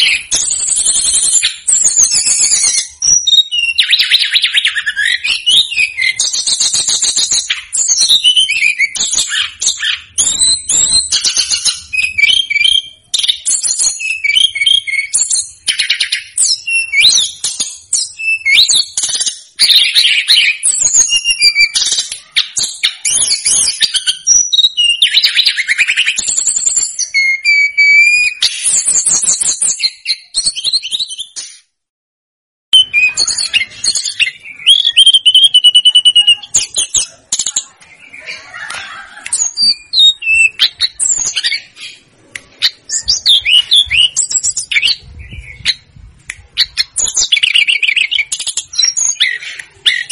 you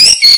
you